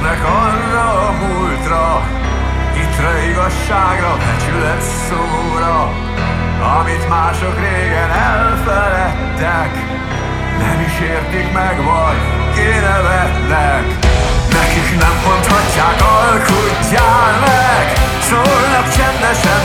emlékeznek arra a múltra, hitre, igazságra, becsület szóra, amit mások régen elfeledtek, nem is értik meg, vagy kinevetnek. Nekik nem mondhatják, alkudjál meg, szólnak csendesen,